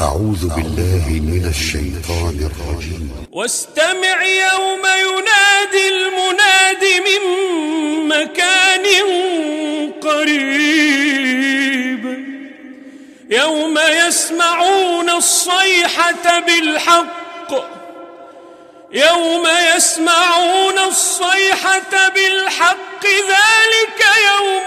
أعوذ بالله من الشيطان الرجيم. واستمع يوم ينادي المناد من مكان قريب. يوم يسمعون الصيحة بالحق. يوم يسمعون الصيحة بالحق. ذلك يوم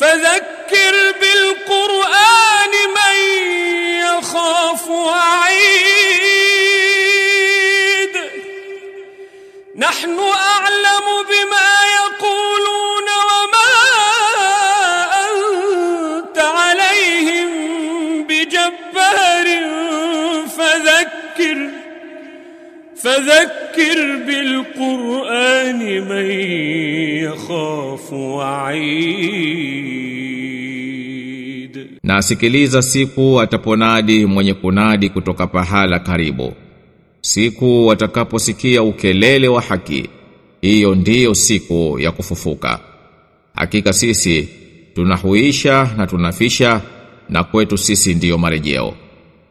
فذكر بالقرآن من يخاف وعيد. نحن أعلم بما يقولون وما أنت عليهم بجبار. فذكر فذكر بالقرآن من يخاف وعيد Na asikiliza siku ataponadi mwenye kunadi kutoka pahala karibu. Siku watakaposikia ukelele wa haki, hiyo ndiyo siku ya kufufuka. Hakika sisi tunahuisha na tunafisha na kwetu sisi ndiyo marejeo.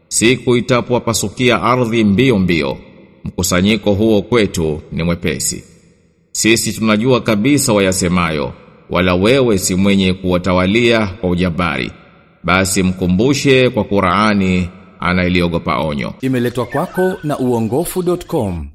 Siku itapowapasukia ardhi mbio mbio, mkusanyiko huo kwetu ni mwepesi. Sisi tunajua kabisa wayasemayo, wala wewe si mwenye kuwatawalia kwa ujabari. Basi mkumbushe kwa Qur'ani ana iliogopa onyo. Imeletwa kwako na uongofu.com.